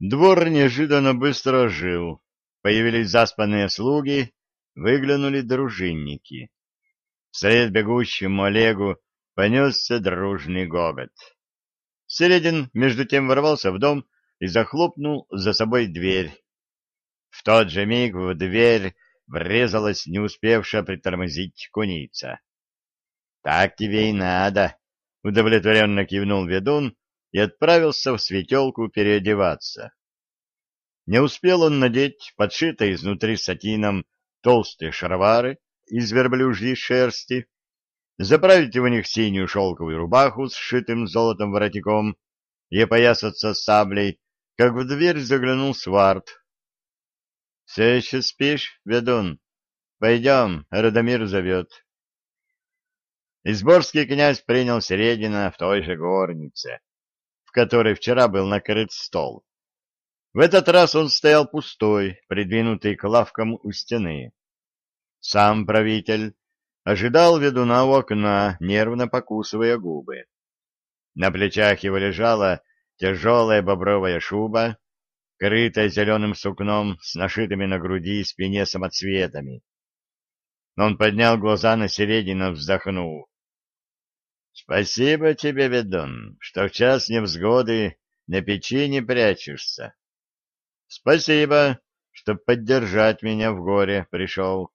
Двор неожиданно быстро ожил. Появились заспанные слуги, выглянули дружинники. Вслед бегущему Олегу понесся дружный гогот. Середин между тем ворвался в дом и захлопнул за собой дверь. В тот же миг в дверь врезалась не успевшая притормозить куница. — Так тебе и надо, — удовлетворенно кивнул ведун и отправился в светелку переодеваться. Не успел он надеть подшитые изнутри сатином толстые шаровары из верблюжьей шерсти, заправить в них синюю шелковую рубаху с сшитым золотом воротиком и опоясаться саблей, как в дверь заглянул сварт. — Все еще спишь, ведун? Пойдем, Радомир зовет. Изборский князь принял Середина в той же горнице, в которой вчера был накрыт стол. В этот раз он стоял пустой, придвинутый к лавкам у стены. Сам правитель ожидал ведуна у окна, нервно покусывая губы. На плечах его лежала тяжелая бобровая шуба, крытая зеленым сукном с нашитыми на груди и спине самоцветами. Он поднял глаза на середину, вздохнул. Спасибо тебе, ведун, что в час невзгоды на печи не прячешься. Спасибо, что поддержать меня в горе пришел.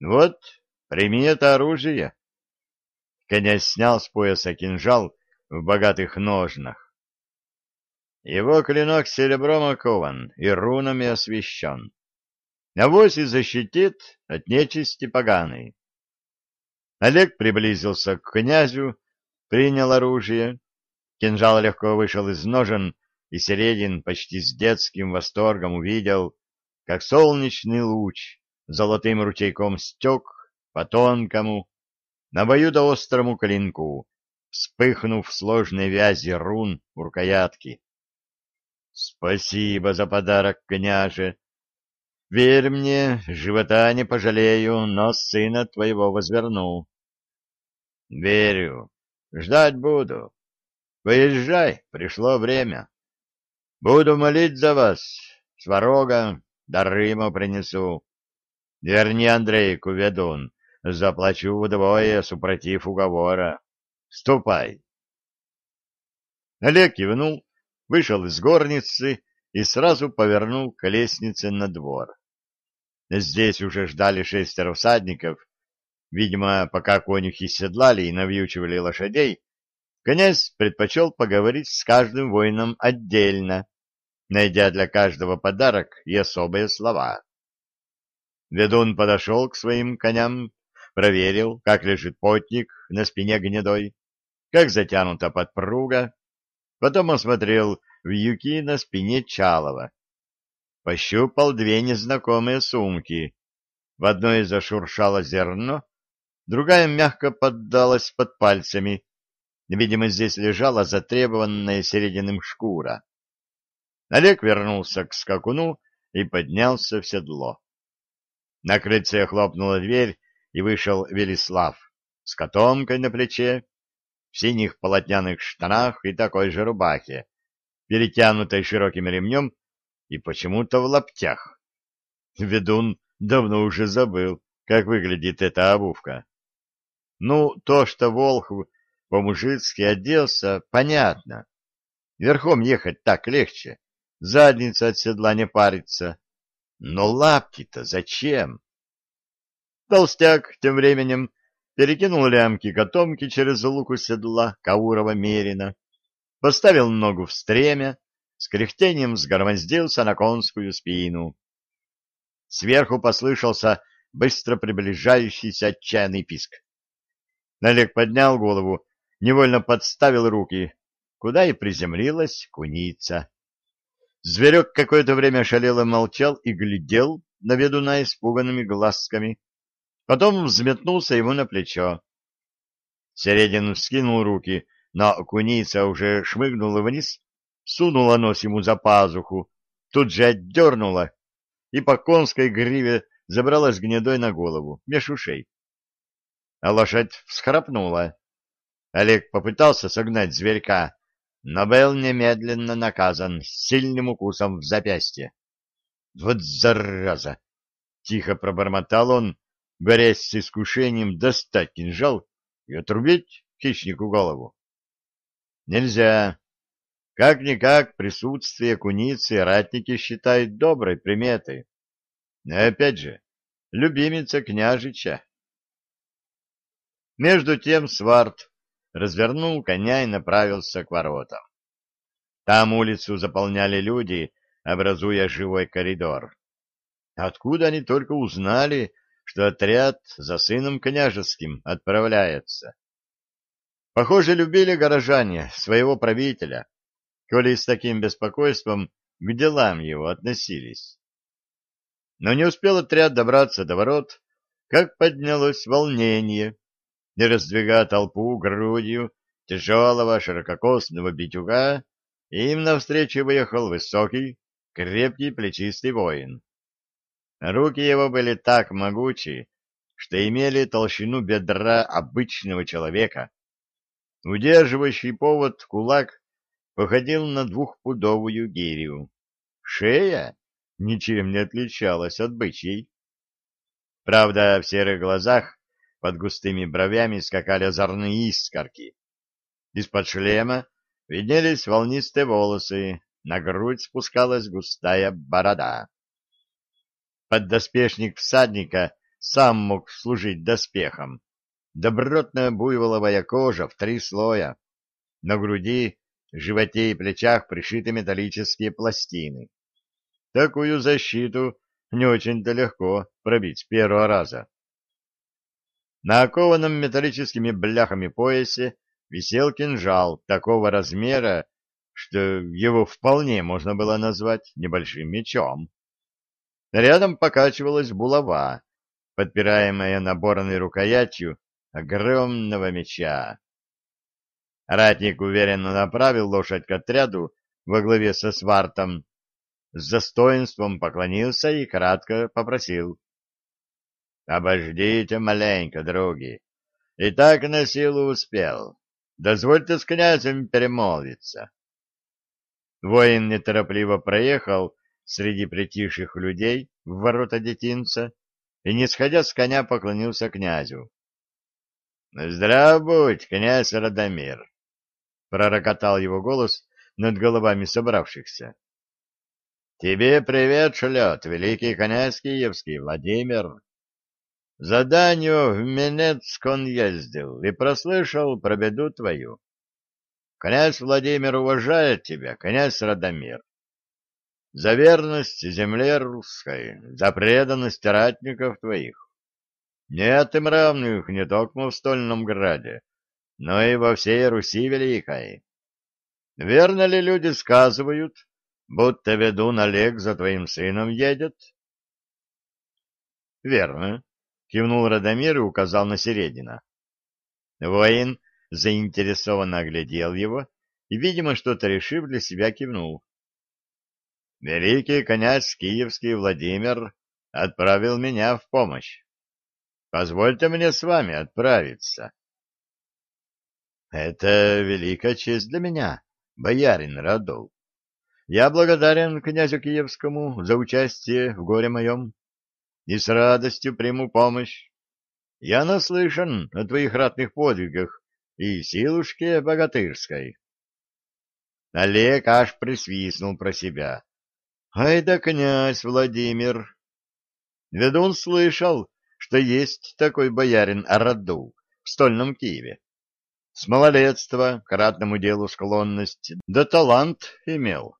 Вот, прими это оружие. Князь снял с пояса кинжал в богатых ножнах. Его клинок серебром окован и рунами освещен. Авось и защитит от нечисти поганой. Олег приблизился к князю, принял оружие. Кинжал легко вышел из ножен, и Середин почти с детским восторгом увидел, как солнечный луч золотым ручейком стек по тонкому, на острому клинку, вспыхнув сложной вязи рун у рукоятки. — Спасибо за подарок, княже. Верь мне, живота не пожалею, но сына твоего возверну. Верю. Ждать буду. Выезжай, пришло время. Буду молить за вас. Сварога, дары ему принесу. Верни Андрейку, ведун. Заплачу вдвое, супротив уговора. Ступай. Олег кивнул, вышел из горницы и сразу повернул к лестнице на двор. Здесь уже ждали шестеро всадников, Видимо, пока конюхи седлали и навьючивали лошадей, князь предпочел поговорить с каждым воином отдельно, найдя для каждого подарок и особые слова. Ведун подошел к своим коням, проверил, как лежит потник на спине гнедой, как затянута подпруга, потом осмотрел вьюки на спине Чалова. Пощупал две незнакомые сумки. В одной зашуршало зерно, другая мягко поддалась под пальцами. Видимо, здесь лежала затребованная серединым шкура. Олег вернулся к скакуну и поднялся в седло. На крыльце хлопнула дверь, и вышел Велислав с котомкой на плече, в синих полотняных штанах и такой же рубахе, перетянутой широким ремнем и почему-то в лаптях. Ведун давно уже забыл, как выглядит эта обувка. Ну, то, что Волхв по-мужицки оделся, понятно. Верхом ехать так легче, задница от седла не парится. Но лапки-то зачем? Толстяк тем временем перекинул лямки котомки через луку седла Каурова Мерина, поставил ногу в стремя, с кряхтением сгромоздился на конскую спину. Сверху послышался быстро приближающийся отчаянный писк. Олег поднял голову, невольно подставил руки, куда и приземлилась куница. Зверек какое-то время шалело молчал и глядел на ведуна испуганными глазками. Потом взметнулся ему на плечо. Середин вскинул руки, но куница уже шмыгнула вниз, сунула нос ему за пазуху, тут же отдернула и по конской гриве забралась гнедой на голову, меж ушей а лошадь всхрапнула. Олег попытался согнать зверька, но был немедленно наказан сильным укусом в запястье. «Вот зараза!» — тихо пробормотал он, борясь с искушением достать кинжал и отрубить хищнику голову. «Нельзя. Как-никак присутствие куницы ратники считают доброй приметой. Но опять же, любимица княжича. Между тем Сварт развернул коня и направился к воротам. Там улицу заполняли люди, образуя живой коридор. Откуда они только узнали, что отряд за сыном княжеским отправляется? Похоже, любили горожане своего правителя, коли с таким беспокойством к делам его относились. Но не успел отряд добраться до ворот, как поднялось волнение, не раздвигая толпу грудью тяжелого ширококосного битюга, им навстречу выехал высокий, крепкий плечистый воин. Руки его были так могучи, что имели толщину бедра обычного человека. Удерживающий повод кулак походил на двухпудовую гирю. Шея ничем не отличалась от бычьей. Правда, в серых глазах под густыми бровями скакали озорные искорки. Из-под шлема виднелись волнистые волосы, на грудь спускалась густая борода. Поддоспешник всадника сам мог служить доспехом. Добротная буйволовая кожа в три слоя. На груди, животе и плечах пришиты металлические пластины. Такую защиту не очень-то легко пробить с первого раза. На окованном металлическими бляхами поясе висел кинжал такого размера, что его вполне можно было назвать небольшим мечом. Рядом покачивалась булава, подпираемая наборной рукоятью огромного меча. Ратник уверенно направил лошадь к отряду во главе со свартом, с достоинством поклонился и кратко попросил. Обождите маленько, други. И так на силу успел. Дозвольте с князем перемолвиться. Воин неторопливо проехал среди притихших людей в ворота детинца и, не сходя с коня, поклонился князю. — Здрав будь, князь Радомир! — пророкотал его голос над головами собравшихся. — Тебе привет шлет великий князь Киевский Владимир. Заданию в Менецк он ездил и прослышал про беду твою. Князь Владимир уважает тебя, князь Радомир. За верность земле русской, за преданность ратников твоих. Нет им равных не только в Стольном Граде, но и во всей Руси Великой. Верно ли люди сказывают, будто ведун Олег за твоим сыном едет? Верно кивнул Радомир и указал на Середина. Воин заинтересованно оглядел его и, видимо, что-то решив для себя, кивнул. Великий князь Киевский Владимир отправил меня в помощь. Позвольте мне с вами отправиться. Это великая честь для меня, боярин Радов. Я благодарен князю Киевскому за участие в горе моем и с радостью приму помощь. Я наслышан о твоих ратных подвигах и силушке богатырской. Олег аж присвистнул про себя. Ай да князь Владимир! Ведун слышал, что есть такой боярин Араду в стольном Киеве. С малолетства к ратному делу склонность, да талант имел.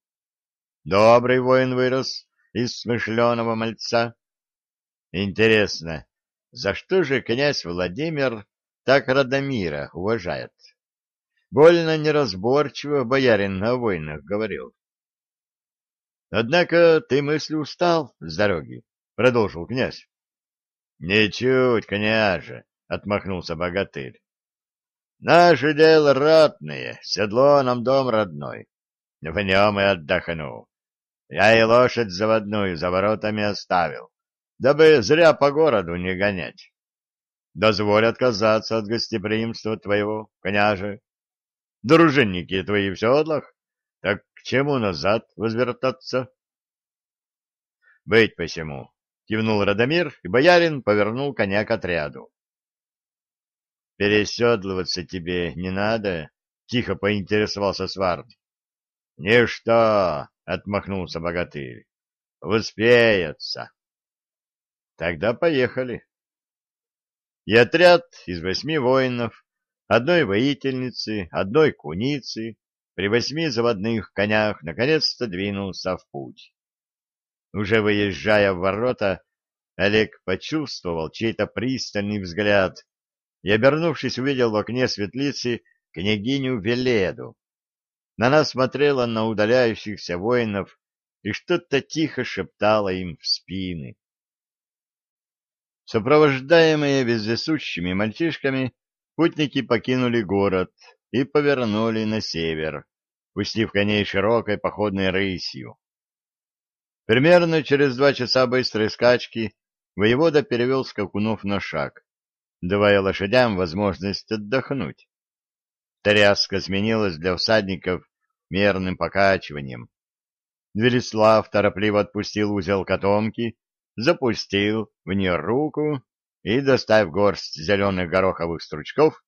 Добрый воин вырос из смышленого мальца, Интересно, за что же князь Владимир так Радомира уважает? Больно неразборчиво боярин о войнах говорил. Однако ты мысли устал с дороги, — продолжил князь. — Ничуть, княже, — отмахнулся богатырь. — Наше дело ратное, седло нам дом родной. В нем и отдохну. Я и лошадь заводную за воротами оставил дабы зря по городу не гонять. Дозволь отказаться от гостеприимства твоего, княже. Дружинники твои в седлах? Так к чему назад возвертаться? — Быть посему, — кивнул Радомир, и боярин повернул коня к отряду. — Переседлываться тебе не надо? — тихо поинтересовался Свард. — Ничто, — отмахнулся богатырь, — успеется. — Тогда поехали. И отряд из восьми воинов, одной воительницы, одной куницы, при восьми заводных конях наконец-то двинулся в путь. Уже выезжая в ворота, Олег почувствовал чей-то пристальный взгляд и, обернувшись, увидел в окне светлицы княгиню Веледу. Она смотрела на удаляющихся воинов и что-то тихо шептала им в спины. Сопровождаемые вездесущими мальчишками, путники покинули город и повернули на север, пустив коней широкой походной рысью. Примерно через два часа быстрой скачки воевода перевел скакунов на шаг, давая лошадям возможность отдохнуть. Тряска сменилась для всадников мерным покачиванием. Велислав торопливо отпустил узел котомки, запустил в нее руку и, достав горсть зеленых гороховых стручков,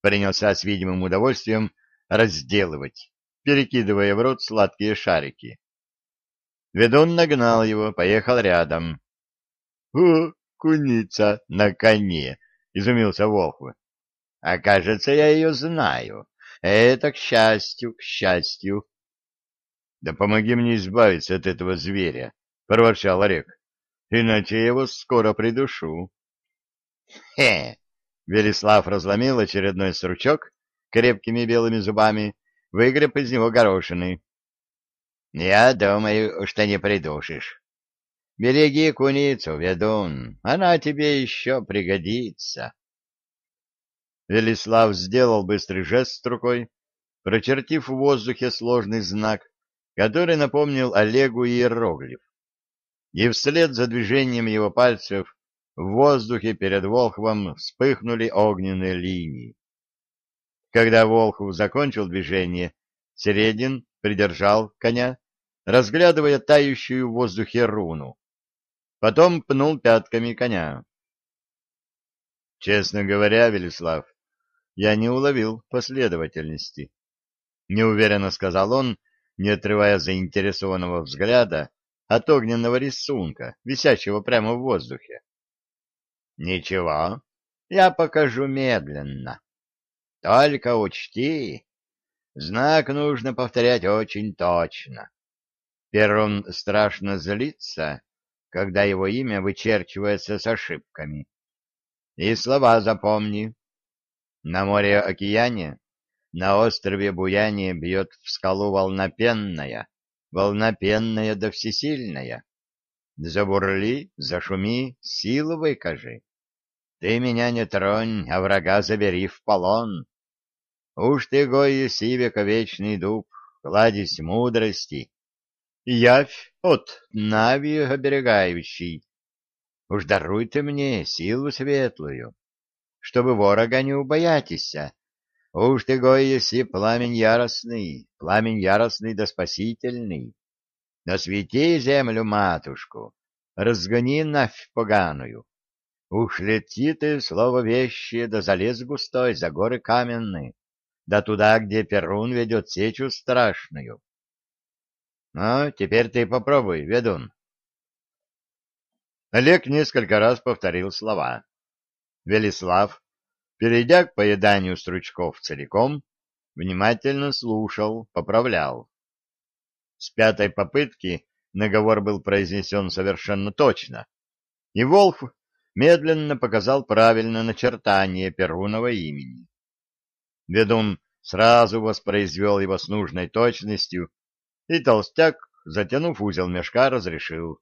принялся с видимым удовольствием разделывать, перекидывая в рот сладкие шарики. Ведун нагнал его, поехал рядом. — О, куница на коне! — изумился Волхв. — А кажется, я ее знаю. Это к счастью, к счастью. — Да помоги мне избавиться от этого зверя, — проворчал Орек. — Иначе я его скоро придушу. — Хе! — Велислав разломил очередной стручок крепкими белыми зубами, выгреб из него горошины. Я думаю, что не придушишь. Береги куницу, ведун, она тебе еще пригодится. Велислав сделал быстрый жест рукой, прочертив в воздухе сложный знак, который напомнил Олегу иероглиф. И вслед за движением его пальцев в воздухе перед Волхвом вспыхнули огненные линии. Когда Волхов закончил движение, Середин придержал коня разглядывая тающую в воздухе руну. Потом пнул пятками коня. Честно говоря, Велислав, я не уловил последовательности. Неуверенно сказал он, не отрывая заинтересованного взгляда от огненного рисунка, висящего прямо в воздухе. — Ничего, я покажу медленно. Только учти, знак нужно повторять очень точно. Перун страшно злится, когда его имя вычерчивается с ошибками. И слова запомни. На море-океане, на острове Буяне бьет в скалу волна пенная, волна пенная да всесильная. Забурли, зашуми, силу выкажи. Ты меня не тронь, а врага забери в полон. Уж ты, гой, сивека вечный дуб, кладезь мудрости, явь от Нави оберегающий. Уж даруй ты мне силу светлую, чтобы ворога не убоятися. Уж ты, гой, еси пламень яростный, пламень яростный да спасительный. Насвети землю, матушку, разгони навь поганую. Уж лети ты, слово вещи, да залез густой за горы каменные, да туда, где Перун ведет сечу страшную. Ну, теперь ты попробуй, ведун. Олег несколько раз повторил слова. Велислав, перейдя к поеданию стручков целиком, внимательно слушал, поправлял. С пятой попытки наговор был произнесен совершенно точно, и Волф медленно показал правильное начертание Перунова имени. Ведун сразу воспроизвел его с нужной точностью и толстяк, затянув узел мешка, разрешил.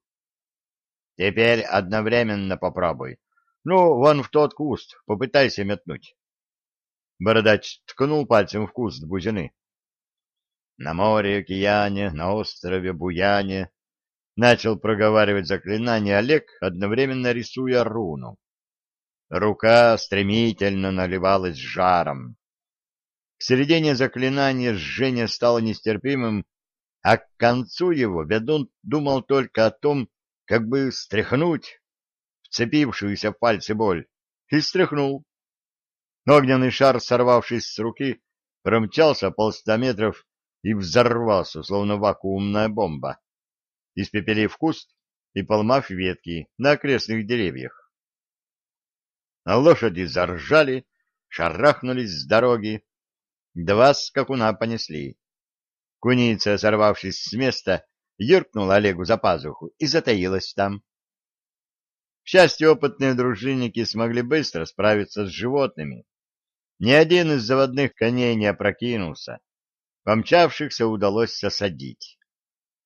— Теперь одновременно попробуй. Ну, вон в тот куст, попытайся метнуть. Бородач ткнул пальцем в куст бузины. На море, океане, на острове Буяне начал проговаривать заклинание Олег, одновременно рисуя руну. Рука стремительно наливалась жаром. К середине заклинания жжение стало нестерпимым, а к концу его ведун думал только о том, как бы стряхнуть вцепившуюся в пальцы боль, и стряхнул. Огненный шар, сорвавшись с руки, промчался полста метров и взорвался, словно вакуумная бомба, испепелив куст и поломав ветки на окрестных деревьях. А лошади заржали, шарахнулись с дороги, два скакуна понесли. Куница, сорвавшись с места, юркнула Олегу за пазуху и затаилась там. К счастью, опытные дружинники смогли быстро справиться с животными. Ни один из заводных коней не опрокинулся. Помчавшихся удалось осадить.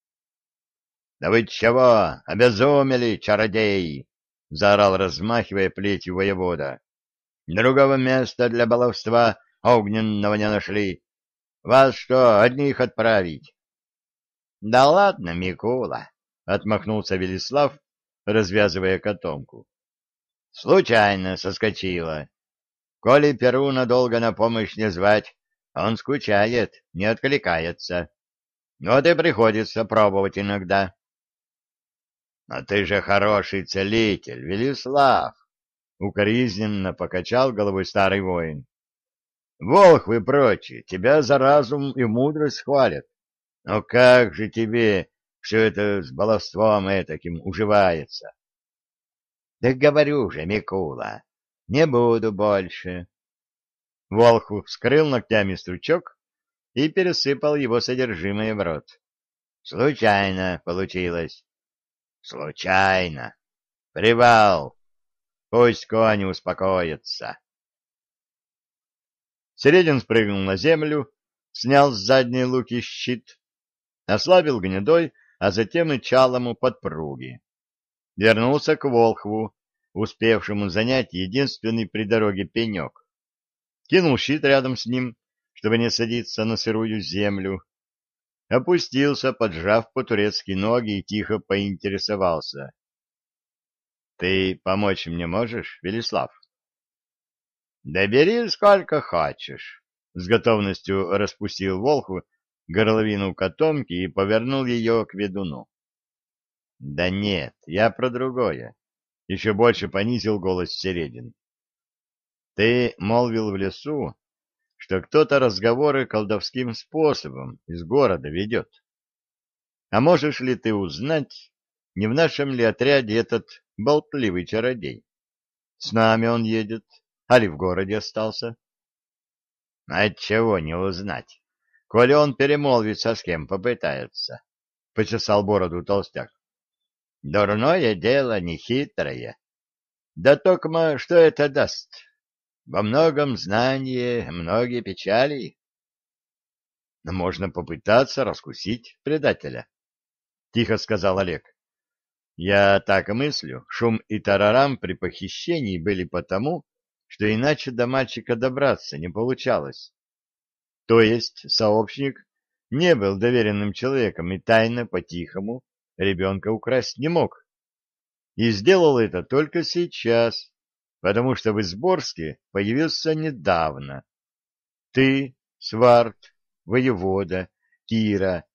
— Да вы чего, обезумели, чародеи! — заорал, размахивая плетью воевода. — Другого места для баловства огненного не нашли. Вас что, одних отправить? — Да ладно, Микула, — отмахнулся Велислав, развязывая котомку. — Случайно соскочила. Коли Перуна долго на помощь не звать, он скучает, не откликается. Вот и приходится пробовать иногда. — А ты же хороший целитель, Велислав! — укоризненно покачал головой старый воин. — Волхвы прочие тебя за разум и мудрость хвалят. Но как же тебе все это с баловством этаким уживается? — Да говорю же, Микула, не буду больше. Волху вскрыл ногтями стручок и пересыпал его содержимое в рот. Случайно получилось. Случайно. Привал. Пусть кони успокоятся. Середин спрыгнул на землю, снял с задней луки щит, ослабил гнедой, а затем и чалому подпруги. Вернулся к Волхву, успевшему занять единственный при дороге пенек. Кинул щит рядом с ним, чтобы не садиться на сырую землю. Опустился, поджав по-турецки ноги и тихо поинтересовался. — Ты помочь мне можешь, Велислав? — Да бери сколько хочешь, — с готовностью распустил Волху горловину котомки и повернул ее к ведуну. — Да нет, я про другое. Еще больше понизил голос Середин. Ты молвил в лесу, что кто-то разговоры колдовским способом из города ведет. А можешь ли ты узнать, не в нашем ли отряде этот болтливый чародей? С нами он едет, а ли в городе остался? Отчего не узнать, коли он перемолвиться с кем попытается? — почесал бороду толстяк. Дурное дело, нехитрое. Да только что это даст? Во многом знание, многие печали. Можно попытаться раскусить предателя, — тихо сказал Олег. Я так мыслю, шум и тарарам при похищении были потому, что иначе до мальчика добраться не получалось. То есть сообщник не был доверенным человеком и тайно по-тихому ребенка украсть не мог. И сделал это только сейчас, потому что в Изборске появился недавно. Ты, Сварт, воевода, Кира,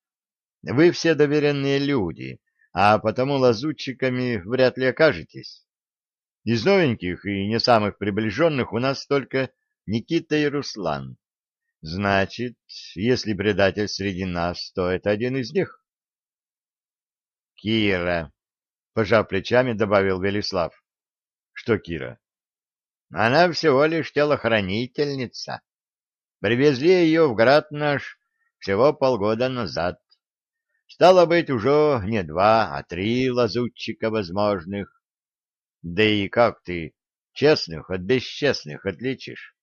вы все доверенные люди, а потому лазутчиками вряд ли окажетесь. Из новеньких и не самых приближенных у нас только Никита и Руслан. Значит, если предатель среди нас, то это один из них. Кира, пожав плечами, добавил Велислав. Что Кира? Она всего лишь телохранительница. Привезли ее в град наш всего полгода назад. Стало быть, уже не два, а три лазутчика возможных. Да и как ты честных от бесчестных отличишь?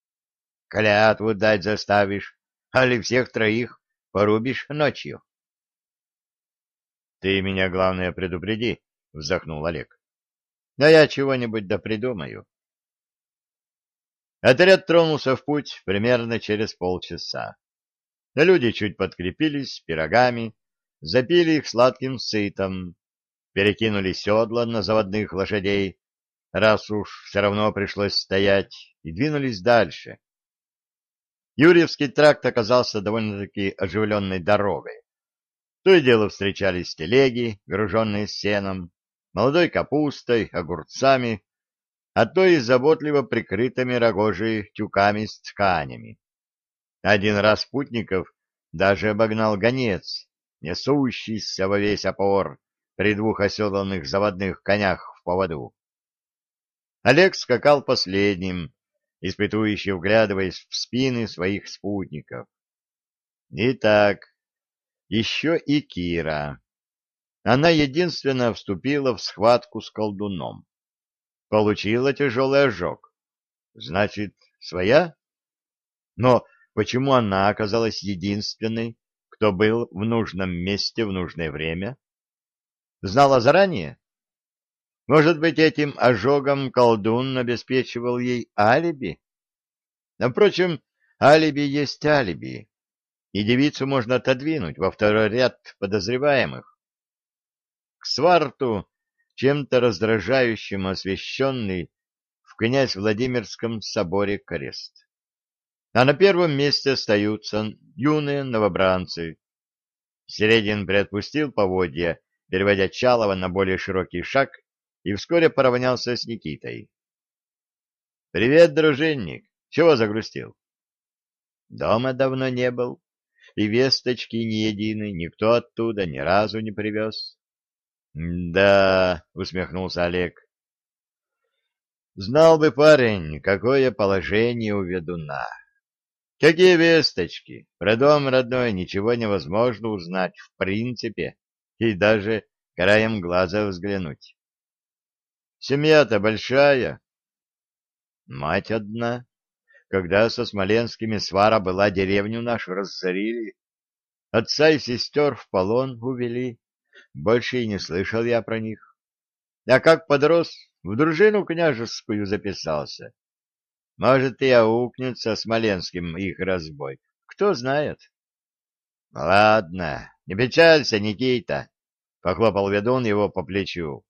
Клятву дать заставишь, али всех троих порубишь ночью? — Ты меня, главное, предупреди, — вздохнул Олег. — Да я чего-нибудь да придумаю. Отряд тронулся в путь примерно через полчаса. Люди чуть подкрепились пирогами, запили их сладким сытом, перекинули седла на заводных лошадей, раз уж все равно пришлось стоять, и двинулись дальше. Юрьевский тракт оказался довольно-таки оживленной дорогой. То и дело встречались телеги, груженные сеном, молодой капустой, огурцами, а то и заботливо прикрытыми рогожей тюками с тканями. Один раз путников даже обогнал гонец, несущийся во весь опор при двух оседланных заводных конях в поводу. Олег скакал последним, испытующе вглядываясь в спины своих спутников. Итак, еще и Кира. Она единственно вступила в схватку с колдуном. Получила тяжелый ожог. Значит, своя? Но почему она оказалась единственной, кто был в нужном месте в нужное время? Знала заранее? Может быть, этим ожогом колдун обеспечивал ей алиби? Впрочем, алиби есть алиби, и девицу можно отодвинуть во второй ряд подозреваемых. К сварту, чем-то раздражающим освященный в князь Владимирском соборе крест. А на первом месте остаются юные новобранцы. Середин приотпустил поводья, переводя Чалова на более широкий шаг, и вскоре поравнялся с Никитой. — Привет, дружинник! Чего загрустил? — Дома давно не был, и весточки ни единой никто оттуда ни разу не привез. — Да, — усмехнулся Олег. — Знал бы парень, какое положение у ведуна. Какие весточки? Про дом родной ничего невозможно узнать в принципе и даже краем глаза взглянуть. Семья-то большая. Мать одна. Когда со смоленскими свара была, деревню нашу разорили. Отца и сестер в полон увели. Больше и не слышал я про них. А как подрос, в дружину княжескую записался. Может, и аукнется Смоленским их разбой. Кто знает. — Ладно, не печалься, Никита, — похлопал ведун его по плечу. —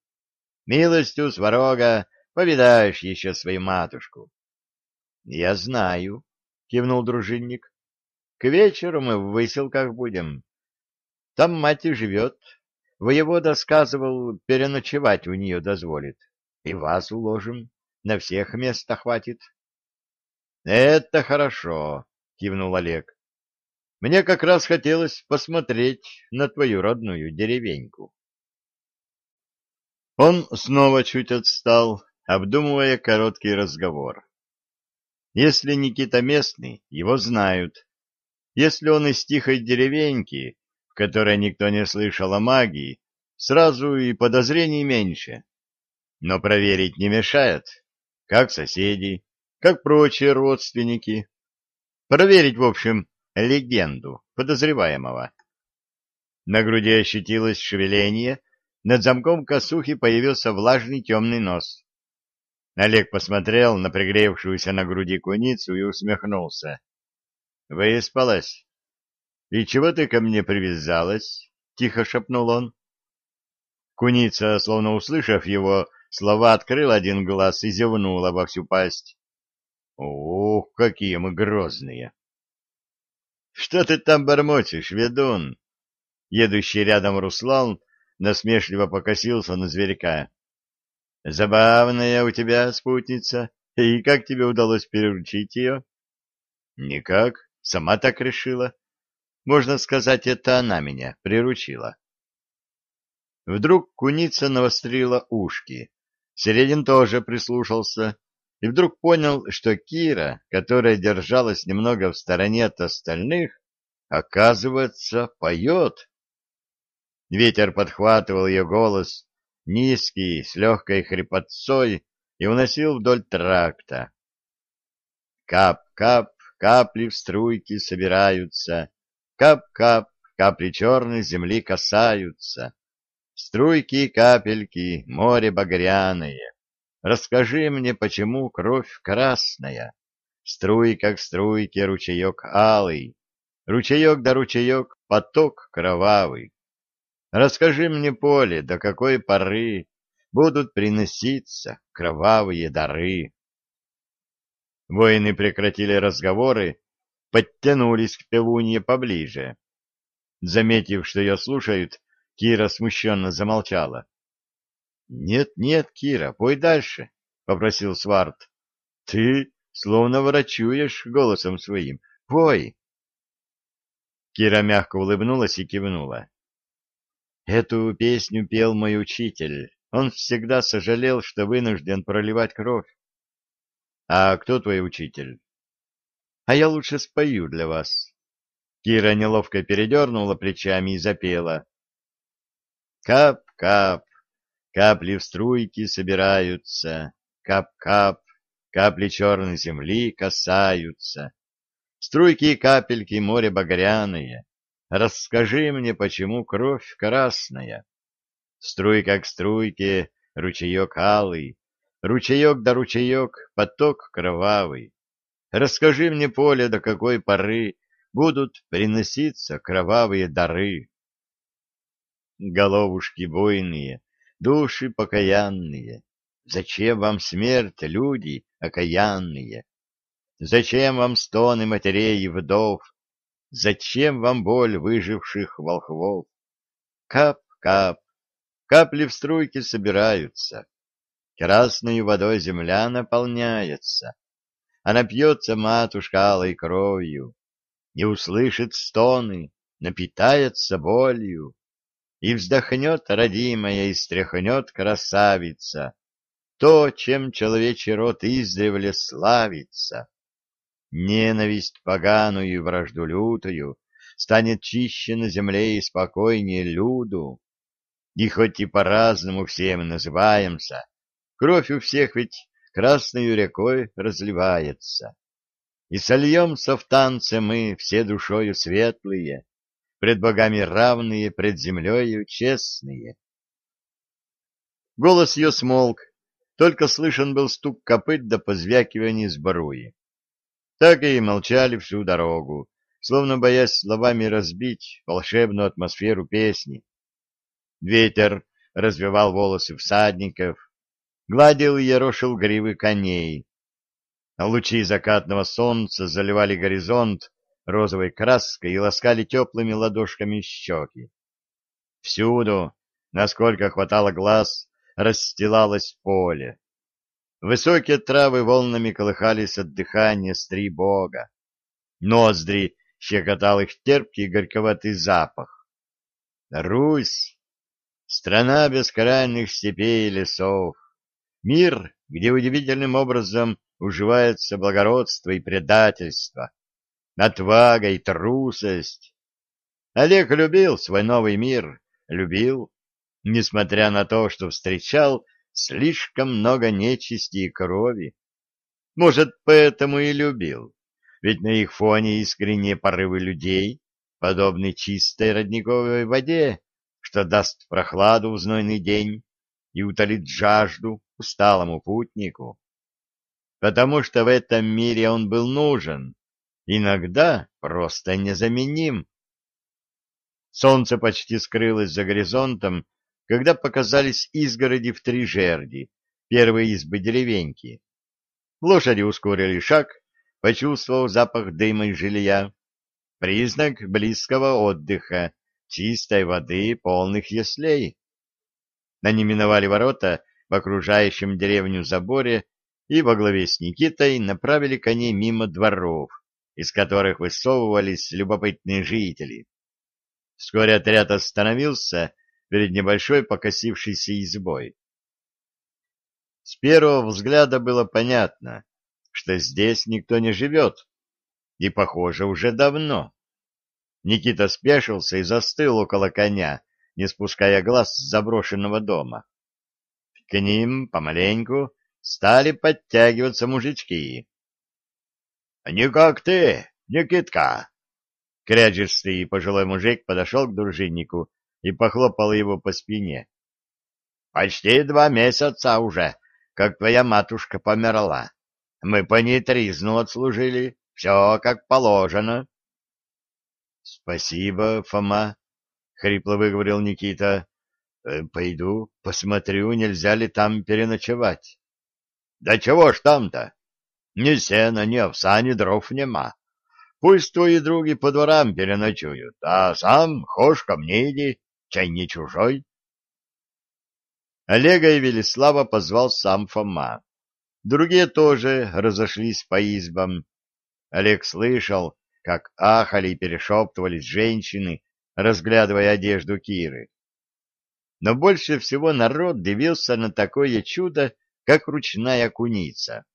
Милостью сварога повидаешь еще свою матушку. — Я знаю, — кивнул дружинник. — К вечеру мы в выселках будем. Там мать и живет. Воевода сказывал, переночевать у нее дозволит. И вас уложим. На всех места хватит. — Это хорошо, — кивнул Олег. — Мне как раз хотелось посмотреть на твою родную деревеньку. Он снова чуть отстал, обдумывая короткий разговор. Если Никита местный, его знают. Если он из тихой деревеньки, в которой никто не слышал о магии, сразу и подозрений меньше. Но проверить не мешает, как соседи, как прочие родственники. Проверить, в общем, легенду подозреваемого. На груди ощутилось шевеление, над замком косухи появился влажный темный нос. Олег посмотрел на пригревшуюся на груди куницу и усмехнулся. — Выспалась? — И чего ты ко мне привязалась? — тихо шепнул он. Куница, словно услышав его, слова открыла один глаз и зевнула во всю пасть. Ух, какие мы грозные! Что ты там бормочешь, ведун? Едущий рядом Руслан насмешливо покосился на зверька. Забавная у тебя спутница. И как тебе удалось переручить ее? Никак, сама так решила. Можно сказать, это она меня приручила. Вдруг куница навострила ушки. Середин тоже прислушался и вдруг понял, что Кира, которая держалась немного в стороне от остальных, оказывается, поет. Ветер подхватывал ее голос, низкий, с легкой хрипотцой, и уносил вдоль тракта. Кап-кап, капли в струйки собираются, кап-кап, капли черной земли касаются, струйки и капельки, море багряное. Расскажи мне, почему кровь красная? Струй, как струйки, ручеек алый. Ручеек да ручеек, поток кровавый. Расскажи мне, поле, до какой поры будут приноситься кровавые дары. Воины прекратили разговоры, подтянулись к певунье поближе. Заметив, что ее слушают, Кира смущенно замолчала. — Нет, нет, Кира, пой дальше, — попросил Сварт. — Ты словно врачуешь голосом своим. Пой. Кира мягко улыбнулась и кивнула. Эту песню пел мой учитель. Он всегда сожалел, что вынужден проливать кровь. А кто твой учитель? А я лучше спою для вас. Кира неловко передернула плечами и запела. Кап-кап, капли в струйки собираются, кап-кап, капли черной земли касаются. Струйки и капельки море багряные, расскажи мне, почему кровь красная. Струйка к струйке, ручеек алый, ручеек да ручеек, поток кровавый. Расскажи мне, поле, до какой поры будут приноситься кровавые дары. Головушки буйные, души покаянные, зачем вам смерть, люди окаянные? Зачем вам стоны матерей и вдов? Зачем вам боль выживших волхвов? Кап-кап, капли в струйке собираются, красной водой земля наполняется, она пьется матушка алой кровью, не услышит стоны, напитается болью, и вздохнет родимая и стряхнет красавица, то, чем человечий род издревле славится. Ненависть поганую и вражду лютую станет чище на земле и спокойнее люду. И хоть и по-разному все мы называемся, кровь у всех ведь красной рекой разливается. И сольемся в танце мы все душою светлые, пред богами равные, пред землею честные. Голос ее смолк, только слышен был стук копыт до позвякивания сборуи. Так и молчали всю дорогу, словно боясь словами разбить волшебную атмосферу песни. Ветер развивал волосы всадников, гладил и ерошил гривы коней. Лучи закатного солнца заливали горизонт розовой краской и ласкали теплыми ладошками щеки. Всюду, насколько хватало глаз, расстилалось поле. Высокие травы волнами колыхались от дыхания стри бога. Ноздри щекотал их терпкий горьковатый запах. Русь! Страна бескрайних степей и лесов. Мир, где удивительным образом уживается благородство и предательство, отвага и трусость. Олег любил свой новый мир, любил, несмотря на то, что встречал слишком много нечисти и крови. Может, поэтому и любил, ведь на их фоне искренние порывы людей, подобны чистой родниковой воде, что даст прохладу в знойный день и утолит жажду усталому путнику. Потому что в этом мире он был нужен, иногда просто незаменим. Солнце почти скрылось за горизонтом, когда показались изгороди в три жерди, первые избы деревеньки. Лошади ускорили шаг, почувствовав запах дыма и жилья. Признак близкого отдыха, чистой воды, полных яслей. Они миновали ворота в окружающем деревню заборе и во главе с Никитой направили коней мимо дворов, из которых высовывались любопытные жители. Вскоре отряд остановился перед небольшой покосившейся избой. С первого взгляда было понятно, что здесь никто не живет, и, похоже, уже давно. Никита спешился и застыл около коня, не спуская глаз с заброшенного дома. К ним помаленьку стали подтягиваться мужички. — Не как ты, Никитка! Кряжистый пожилой мужик подошел к дружиннику и похлопал его по спине. — Почти два месяца уже, как твоя матушка померла. Мы по ней тризну отслужили, все как положено. — Спасибо, Фома, — хрипло выговорил Никита. «Э, — Пойду, посмотрю, нельзя ли там переночевать. — Да чего ж там-то? Ни сена, ни овса, ни дров нема. Пусть твои други по дворам переночуют, а сам хошь ко мне иди, чай не чужой. Олега и Велислава позвал сам Фома. Другие тоже разошлись по избам. Олег слышал, как ахали и перешептывались женщины, разглядывая одежду Киры. Но больше всего народ дивился на такое чудо, как ручная куница.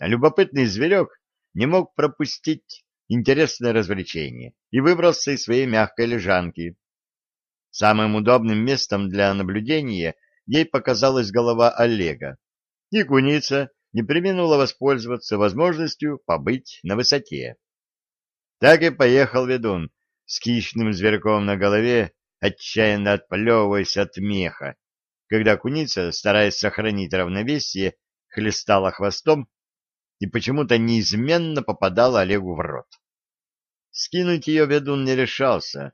любопытный зверек не мог пропустить интересное развлечение и выбрался из своей мягкой лежанки. Самым удобным местом для наблюдения ей показалась голова Олега, и куница не применула воспользоваться возможностью побыть на высоте. Так и поехал ведун с хищным зверьком на голове, отчаянно отплевываясь от меха, когда куница, стараясь сохранить равновесие, хлестала хвостом и почему-то неизменно попадала Олегу в рот. Скинуть ее ведун не решался,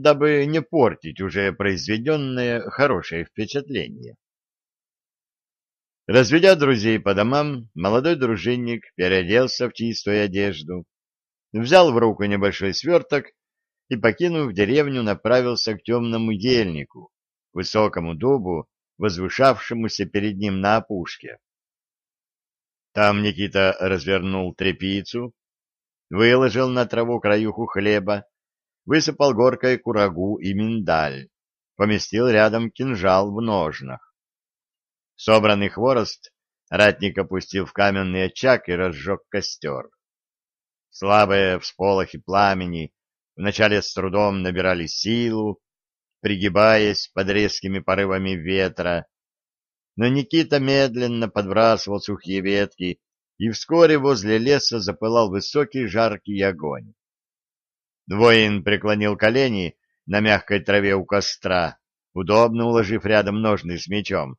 дабы не портить уже произведенное хорошее впечатление. Разведя друзей по домам, молодой дружинник переоделся в чистую одежду, взял в руку небольшой сверток и, покинув деревню, направился к темному ельнику, высокому дубу, возвышавшемуся перед ним на опушке. Там Никита развернул трепицу, выложил на траву краюху хлеба, высыпал горкой курагу и миндаль, поместил рядом кинжал в ножнах. Собранный хворост ратник опустил в каменный очаг и разжег костер. Слабые всполохи пламени вначале с трудом набирали силу, пригибаясь под резкими порывами ветра, но Никита медленно подбрасывал сухие ветки, и вскоре возле леса запылал высокий жаркий огонь. Воин преклонил колени на мягкой траве у костра, удобно уложив рядом ножны с мечом.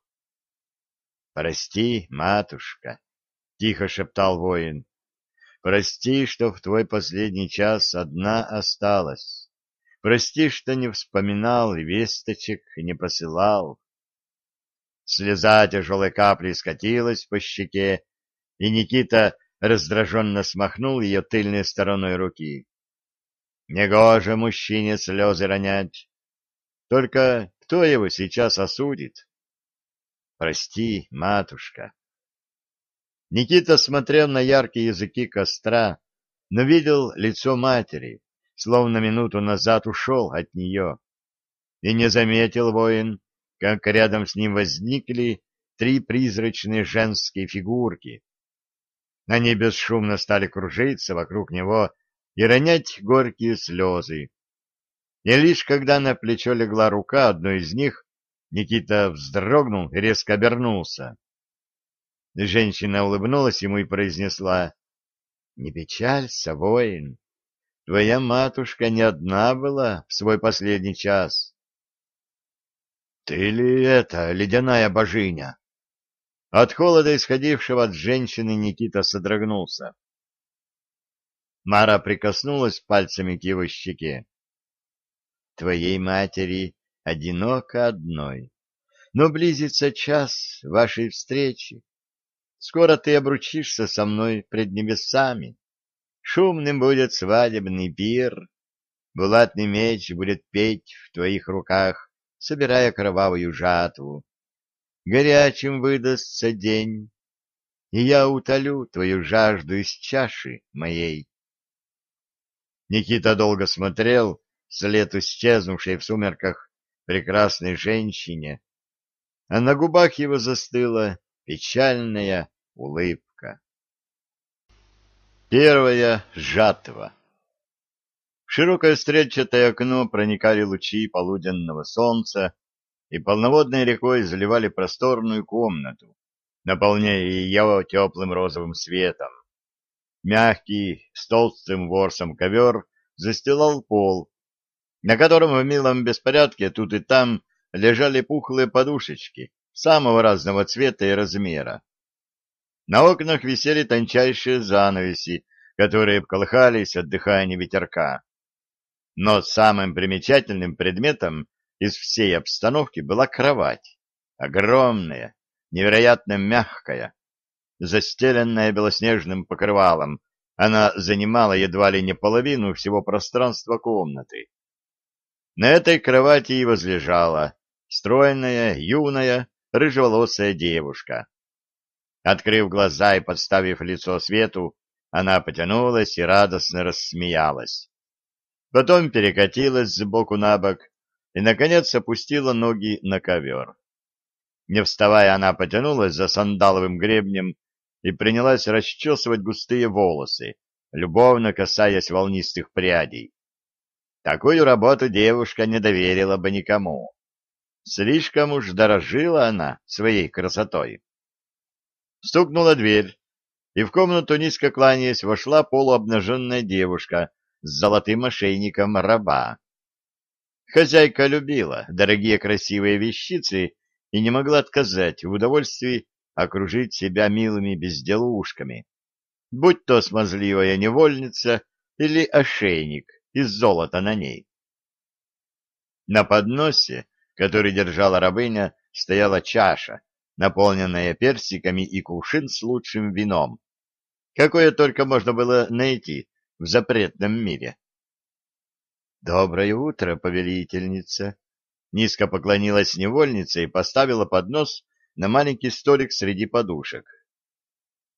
— Прости, матушка, — тихо шептал воин, — прости, что в твой последний час одна осталась. Прости, что не вспоминал и весточек не посылал. Слеза тяжелой капли скатилась по щеке, и Никита раздраженно смахнул ее тыльной стороной руки. Негоже мужчине слезы ронять. Только кто его сейчас осудит? Прости, матушка. Никита смотрел на яркие языки костра, но видел лицо матери, словно минуту назад ушел от нее. И не заметил воин, как рядом с ним возникли три призрачные женские фигурки. Они бесшумно стали кружиться вокруг него и ронять горькие слезы. И лишь когда на плечо легла рука одной из них, Никита вздрогнул и резко обернулся. Женщина улыбнулась ему и произнесла, — Не печалься, воин, твоя матушка не одна была в свой последний час. Ты ли это, ледяная божиня? От холода, исходившего от женщины, Никита содрогнулся. Мара прикоснулась пальцами к его щеке. Твоей матери одиноко одной, но близится час вашей встречи. Скоро ты обручишься со мной пред небесами. Шумным будет свадебный пир, булатный меч будет петь в твоих руках, собирая кровавую жатву. Горячим выдастся день, и я утолю твою жажду из чаши моей. Никита долго смотрел вслед исчезнувшей в сумерках прекрасной женщине, а на губах его застыла печальная улыбка. Первая жатва широкое стрельчатое окно проникали лучи полуденного солнца и полноводной рекой заливали просторную комнату, наполняя ее теплым розовым светом. Мягкий, с толстым ворсом ковер застилал пол, на котором в милом беспорядке тут и там лежали пухлые подушечки самого разного цвета и размера. На окнах висели тончайшие занавеси, которые колыхались от дыхания ветерка. Но самым примечательным предметом из всей обстановки была кровать. Огромная, невероятно мягкая, застеленная белоснежным покрывалом, Она занимала едва ли не половину всего пространства комнаты. На этой кровати и возлежала стройная, юная, рыжеволосая девушка. Открыв глаза и подставив лицо свету, она потянулась и радостно рассмеялась. Потом перекатилась сбоку на бок и, наконец, опустила ноги на ковер. Не вставая, она потянулась за сандаловым гребнем и принялась расчесывать густые волосы, любовно касаясь волнистых прядей. Такую работу девушка не доверила бы никому. Слишком уж дорожила она своей красотой. Стукнула дверь, и в комнату, низко кланяясь, вошла полуобнаженная девушка с золотым ошейником раба. Хозяйка любила дорогие красивые вещицы и не могла отказать в удовольствии окружить себя милыми безделушками, будь то смазливая невольница или ошейник из золота на ней. На подносе, который держала рабыня, стояла чаша, наполненная персиками и кувшин с лучшим вином, какое только можно было найти в запретном мире. «Доброе утро, повелительница!» Низко поклонилась невольница и поставила поднос на маленький столик среди подушек.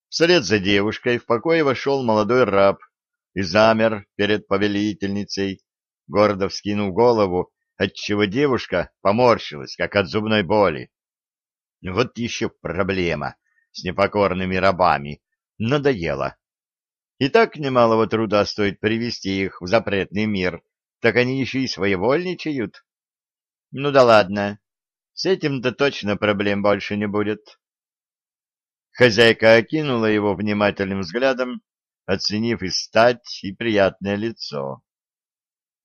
Вслед за девушкой в покое вошел молодой раб и замер перед повелительницей, гордо вскинув голову, отчего девушка поморщилась, как от зубной боли. Вот еще проблема с непокорными рабами. Надоело. И так немалого труда стоит привести их в запретный мир, так они еще и своевольничают. Ну да ладно, с этим-то точно проблем больше не будет. Хозяйка окинула его внимательным взглядом, оценив и стать, и приятное лицо.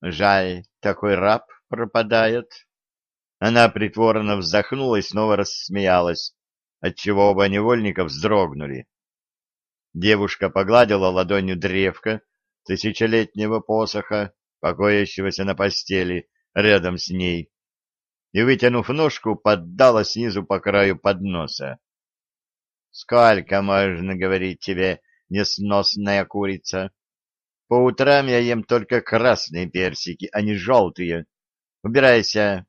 Жаль, такой раб пропадает. Она притворно вздохнула и снова рассмеялась, отчего оба невольника вздрогнули. Девушка погладила ладонью древко тысячелетнего посоха, покоящегося на постели рядом с ней, и, вытянув ножку, поддала снизу по краю подноса. — Сколько можно говорить тебе, несносная курица? По утрам я ем только красные персики, а не желтые. Убирайся.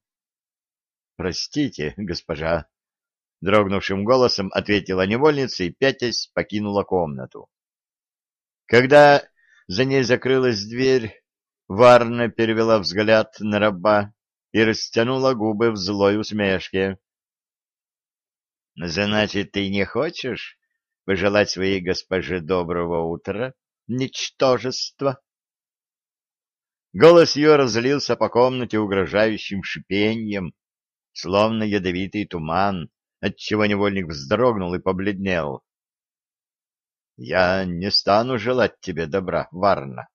— Простите, госпожа, — дрогнувшим голосом ответила невольница и, пятясь, покинула комнату. Когда за ней закрылась дверь, Варна перевела взгляд на раба и растянула губы в злой усмешке. — Значит, ты не хочешь пожелать своей госпоже доброго утра, ничтожество? Голос ее разлился по комнате угрожающим шипением, словно ядовитый туман, отчего невольник вздрогнул и побледнел. — Я не стану желать тебе добра, Варна.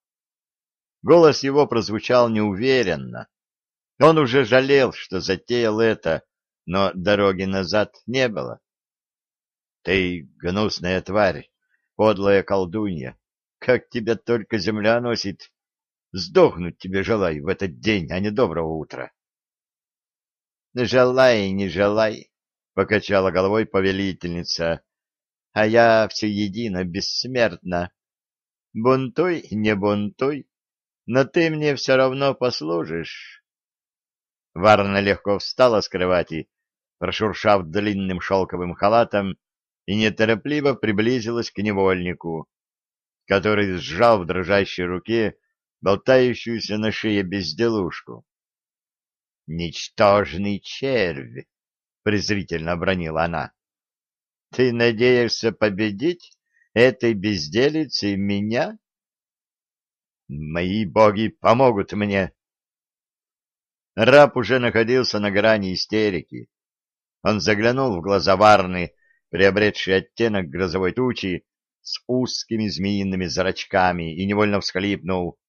Голос его прозвучал неуверенно, он уже жалел, что затеял это, но дороги назад не было. Ты гнусная тварь, подлая колдунья, как тебя только земля носит. Сдохнуть тебе желаю в этот день, а не доброго утра. Желай, не желай, покачала головой повелительница, а я все едино бессмертна. Бунтуй, не бунтуй, но ты мне все равно послужишь. Варна легко встала с кровати, прошуршав длинным шелковым халатом, и неторопливо приблизилась к невольнику, который сжал в дрожащей руке болтающуюся на шее безделушку. «Ничтожный червь!» — презрительно обронила она. «Ты надеешься победить этой безделицей меня?» «Мои боги помогут мне!» Раб уже находился на грани истерики. Он заглянул в глаза Варны, приобретшие оттенок грозовой тучи, с узкими змеиными зрачками, и невольно всхлипнул.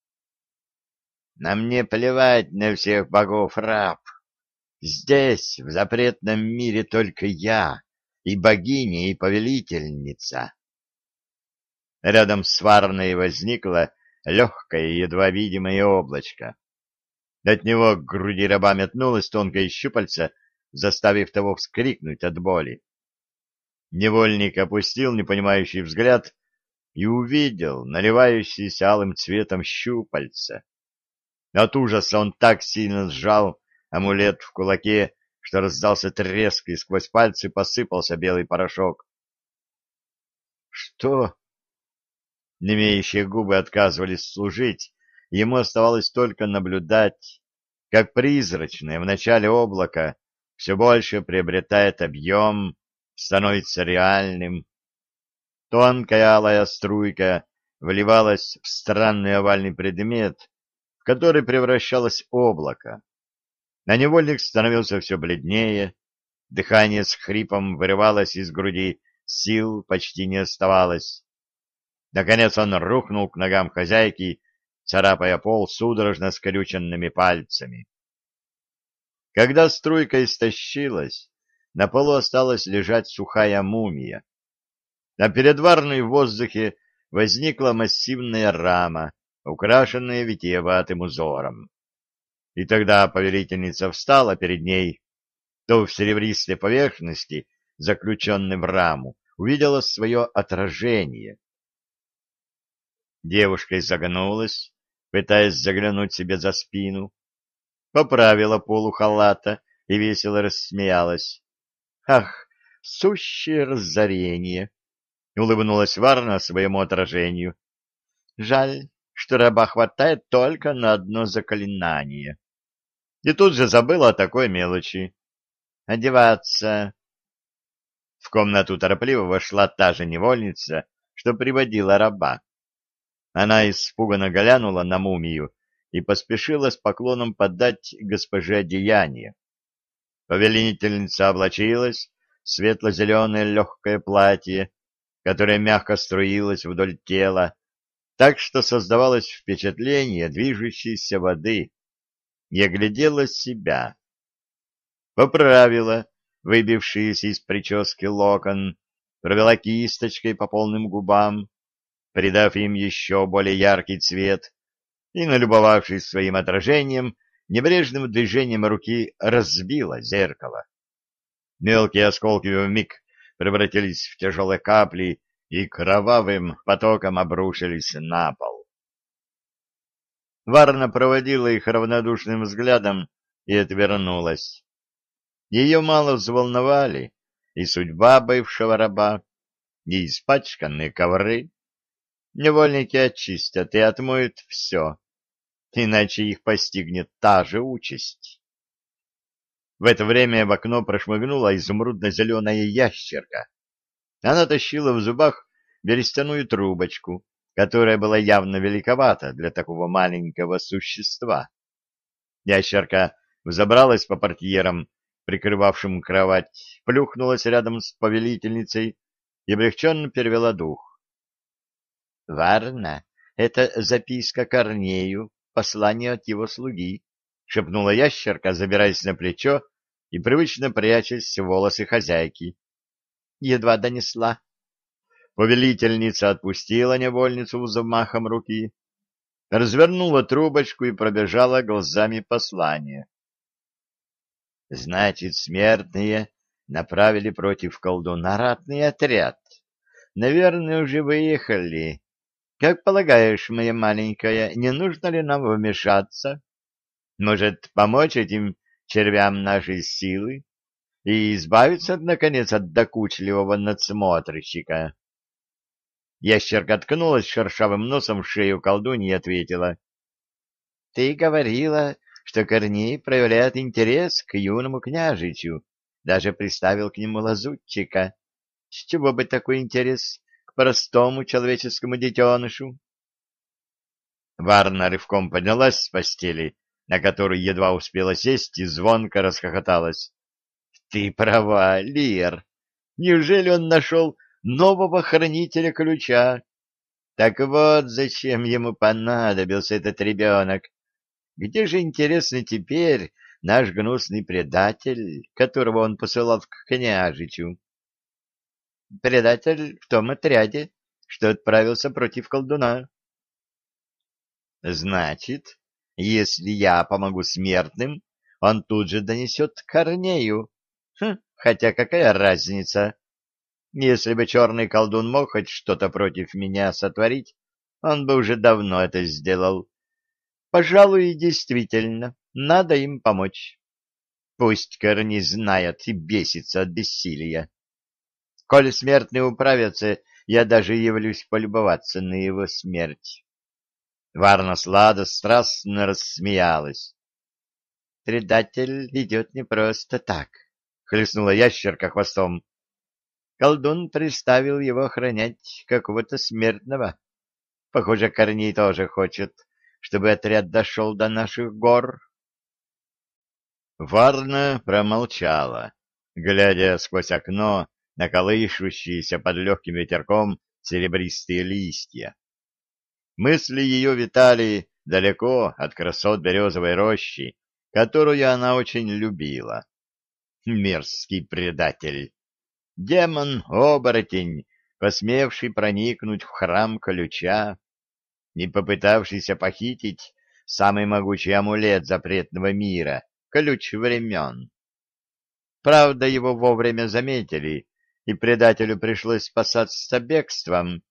— На мне плевать на всех богов, раб. Здесь, в запретном мире, только я, и богиня, и повелительница. Рядом с Варной возникло легкое, едва видимое облачко. От него к груди раба метнулась тонкое щупальце, заставив того вскрикнуть от боли. Невольник опустил непонимающий взгляд, и увидел наливающийся алым цветом щупальца. От ужаса он так сильно сжал амулет в кулаке, что раздался треск, и сквозь пальцы посыпался белый порошок. «Что?» Немеющие губы отказывались служить, ему оставалось только наблюдать, как призрачное в начале облака все больше приобретает объем, становится реальным. Тонкая алая струйка вливалась в странный овальный предмет, в который превращалось облако. На невольник становился все бледнее, дыхание с хрипом вырывалось из груди, сил почти не оставалось. Наконец он рухнул к ногам хозяйки, царапая пол судорожно скрюченными пальцами. Когда струйка истощилась, на полу осталась лежать сухая мумия. На передварной воздухе возникла массивная рама, украшенная витиеватым узором. И тогда повелительница встала перед ней, то в серебристой поверхности, заключенной в раму, увидела свое отражение. Девушка изогнулась, пытаясь заглянуть себе за спину, поправила полу халата и весело рассмеялась. «Ах, сущее разорение!» — улыбнулась Варна своему отражению. «Жаль, что раба хватает только на одно заклинание». И тут же забыла о такой мелочи. «Одеваться!» В комнату торопливо вошла та же невольница, что приводила раба. Она испуганно глянула на мумию и поспешила с поклоном подать госпоже одеяние. Повелительница облачилась в светло-зеленое легкое платье, которое мягко струилось вдоль тела, так что создавалось впечатление движущейся воды, и оглядела себя. Поправила выбившиеся из прически локон, провела кисточкой по полным губам, придав им еще более яркий цвет, и, налюбовавшись своим отражением, небрежным движением руки разбила зеркало. Мелкие осколки в миг превратились в тяжелые капли и кровавым потоком обрушились на пол. Варна проводила их равнодушным взглядом и отвернулась. Ее мало взволновали и судьба бывшего раба, и испачканные ковры, Невольники очистят и отмоют все, иначе их постигнет та же участь. В это время в окно прошмыгнула изумрудно-зеленая ящерка. Она тащила в зубах берестяную трубочку, которая была явно великовата для такого маленького существа. Ящерка взобралась по портьерам, прикрывавшим кровать, плюхнулась рядом с повелительницей и облегченно перевела дух. Варна, это записка Корнею, послание от его слуги, — шепнула ящерка, забираясь на плечо и привычно прячась в волосы хозяйки. Едва донесла. Повелительница отпустила невольницу взмахом руки, развернула трубочку и пробежала глазами послание. Значит, смертные направили против колдуна ратный отряд. Наверное, уже выехали. Как полагаешь, моя маленькая, не нужно ли нам вмешаться? Может, помочь этим червям нашей силы и избавиться, наконец, от докучливого надсмотрщика? Ящерка ткнулась шершавым носом в шею колдуньи и ответила. — Ты говорила, что Корней проявляет интерес к юному княжичу, даже приставил к нему лазутчика. С чего бы такой интерес простому человеческому детенышу. Варна рывком поднялась с постели, на которую едва успела сесть, и звонко расхохоталась. — Ты права, Лир. Неужели он нашел нового хранителя ключа? Так вот, зачем ему понадобился этот ребенок? Где же, интересно, теперь наш гнусный предатель, которого он посылал к княжичу? Предатель в том отряде, что отправился против колдуна. Значит, если я помогу смертным, он тут же донесет Корнею. Хм, хотя какая разница? Если бы черный колдун мог хоть что-то против меня сотворить, он бы уже давно это сделал. Пожалуй, действительно, надо им помочь. Пусть Корни знает и бесится от бессилия. Коли смертные управятся, я даже явлюсь полюбоваться на его смерть. Варна Слада страстно рассмеялась. «Предатель идет не просто так», — хлестнула ящерка хвостом. Колдун приставил его охранять какого-то смертного. Похоже, Корней тоже хочет, чтобы отряд дошел до наших гор. Варна промолчала, глядя сквозь окно на колышущиеся под легким ветерком серебристые листья. Мысли ее витали далеко от красот березовой рощи, которую она очень любила. Мерзкий предатель! Демон-оборотень, посмевший проникнуть в храм ключа, не попытавшийся похитить самый могучий амулет запретного мира, ключ времен. Правда, его вовремя заметили, и предателю пришлось спасаться бегством,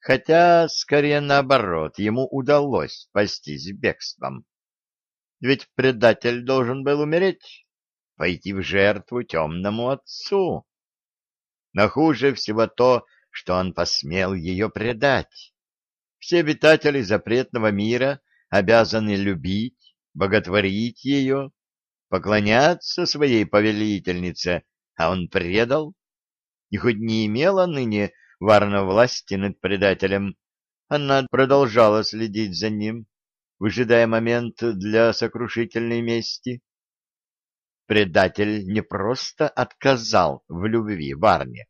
хотя, скорее наоборот, ему удалось спастись бегством. Ведь предатель должен был умереть, пойти в жертву темному отцу. Но хуже всего то, что он посмел ее предать. Все обитатели запретного мира обязаны любить, боготворить ее, поклоняться своей повелительнице, а он предал. И хоть не имела ныне Варна власти над предателем, она продолжала следить за ним, выжидая момент для сокрушительной мести. Предатель не просто отказал в любви Варне,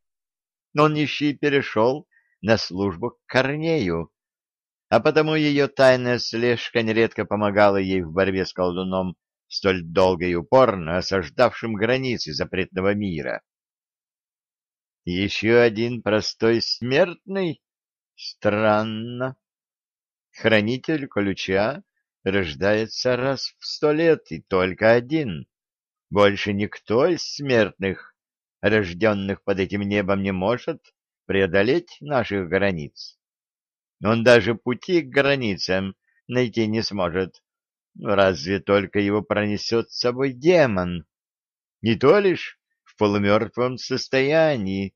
но он еще и перешел на службу к Корнею, а потому ее тайная слежка нередко помогала ей в борьбе с колдуном, столь долго и упорно осаждавшим границы запретного мира. Еще один простой смертный? Странно. Хранитель ключа рождается раз в сто лет, и только один. Больше никто из смертных, рожденных под этим небом, не может преодолеть наших границ. Он даже пути к границам найти не сможет. Разве только его пронесет с собой демон? Не то лишь в полумертвом состоянии.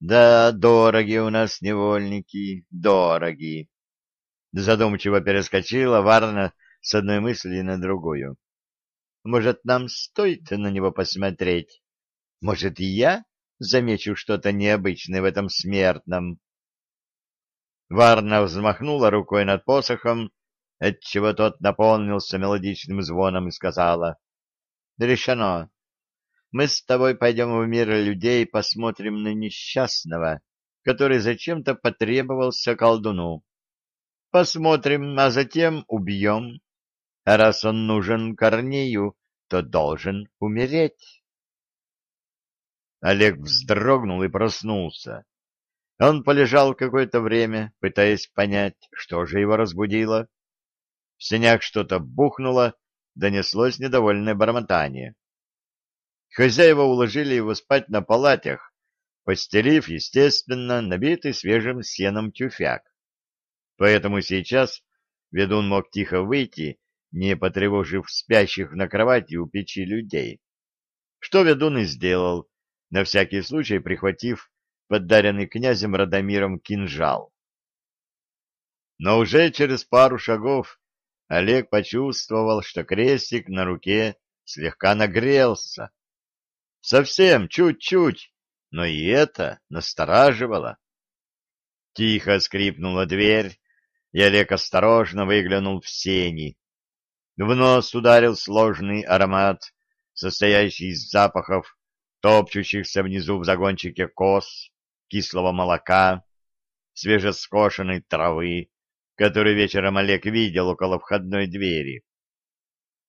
Да, дороги у нас невольники, дороги. Задумчиво перескочила Варна с одной мысли на другую. Может, нам стоит на него посмотреть? Может, и я замечу что-то необычное в этом смертном? Варна взмахнула рукой над посохом, отчего тот наполнился мелодичным звоном и сказала. — Решено. Мы с тобой пойдем в мир людей и посмотрим на несчастного, который зачем-то потребовался колдуну. Посмотрим, а затем убьем. А раз он нужен Корнею, то должен умереть. Олег вздрогнул и проснулся. Он полежал какое-то время, пытаясь понять, что же его разбудило. В сенях что-то бухнуло, донеслось недовольное бормотание. Хозяева уложили его спать на палатях, постелив, естественно, набитый свежим сеном тюфяк. Поэтому сейчас ведун мог тихо выйти, не потревожив спящих на кровати у печи людей. Что ведун и сделал, на всякий случай прихватив подаренный князем Радомиром кинжал. Но уже через пару шагов Олег почувствовал, что крестик на руке слегка нагрелся. Совсем чуть-чуть, но и это настораживало. Тихо скрипнула дверь, и Олег осторожно выглянул в сени. В нос ударил сложный аромат, состоящий из запахов, топчущихся внизу в загончике коз, кислого молока, свежескошенной травы, которую вечером Олег видел около входной двери.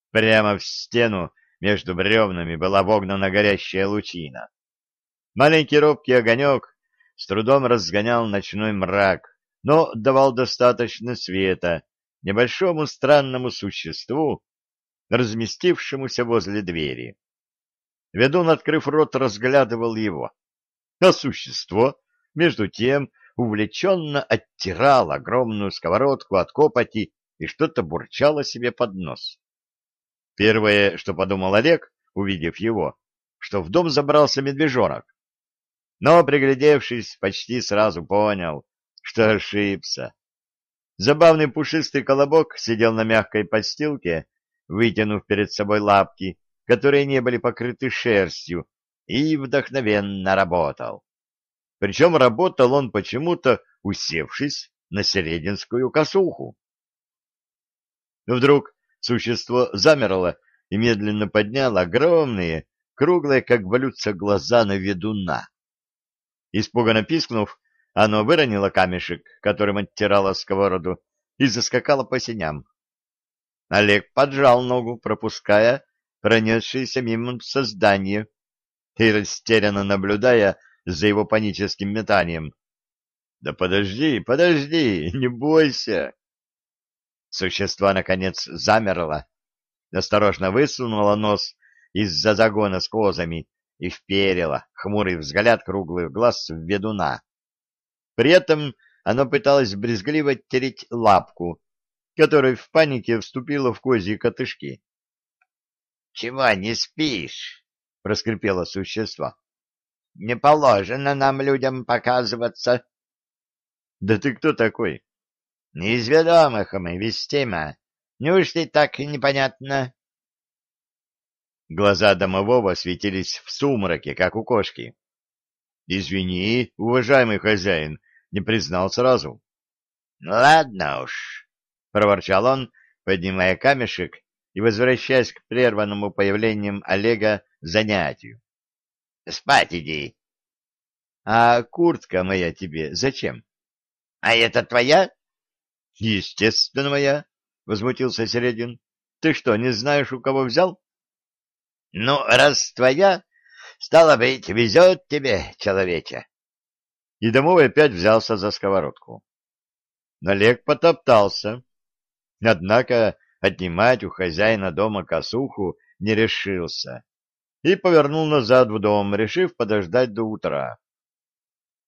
Прямо в стену между бревнами была вогнана горящая лучина. Маленький робкий огонек с трудом разгонял ночной мрак, но давал достаточно света небольшому странному существу, разместившемуся возле двери. Ведун, открыв рот, разглядывал его. А существо, между тем, увлеченно оттирало огромную сковородку от копоти и что-то бурчало себе под нос. Первое, что подумал Олег, увидев его, что в дом забрался медвежонок. Но, приглядевшись, почти сразу понял, что ошибся. Забавный пушистый колобок сидел на мягкой подстилке, вытянув перед собой лапки, которые не были покрыты шерстью, и вдохновенно работал. Причем работал он почему-то, усевшись на серединскую косуху. Вдруг существо замерло и медленно подняло огромные, круглые, как блюдца, глаза на ведуна. Испуганно пискнув, оно выронило камешек, которым оттирало сковороду, и заскакало по синям. Олег поджал ногу, пропуская пронесшееся мимо создание, и растерянно наблюдая за его паническим метанием. — Да подожди, подожди, не бойся! Существо, наконец, замерло, осторожно высунуло нос из-за загона с козами и вперило хмурый взгляд круглых глаз в ведуна. При этом оно пыталось брезгливо тереть лапку, которая в панике вступила в козьи котышки. — Чего не спишь? — проскрипело существо. — Не положено нам, людям, показываться. — Да ты кто такой? — из ведомых мы, вестима. Неужто так непонятно? Глаза домового светились в сумраке, как у кошки. — Извини, уважаемый хозяин, не признал сразу. — Ладно уж, — проворчал он, поднимая камешек и возвращаясь к прерванному появлением Олега занятию. — Спать иди. — А куртка моя тебе зачем? — А это твоя? — Естественно, моя, — возмутился Середин. — Ты что, не знаешь, у кого взял? — Ну, раз твоя, стало быть, везет тебе, человече и домовый опять взялся за сковородку. Налег потоптался, однако отнимать у хозяина дома косуху не решился и повернул назад в дом, решив подождать до утра.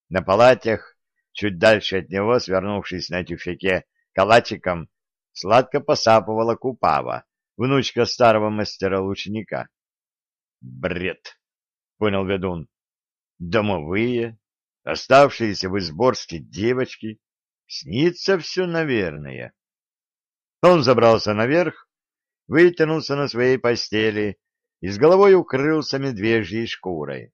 На палатях, чуть дальше от него, свернувшись на тюфяке калачиком, сладко посапывала Купава, внучка старого мастера-лучника. — Бред! — понял ведун. — Домовые, Оставшиеся в Изборске девочки. Снится все, наверное. Он забрался наверх, вытянулся на своей постели и с головой укрылся медвежьей шкурой.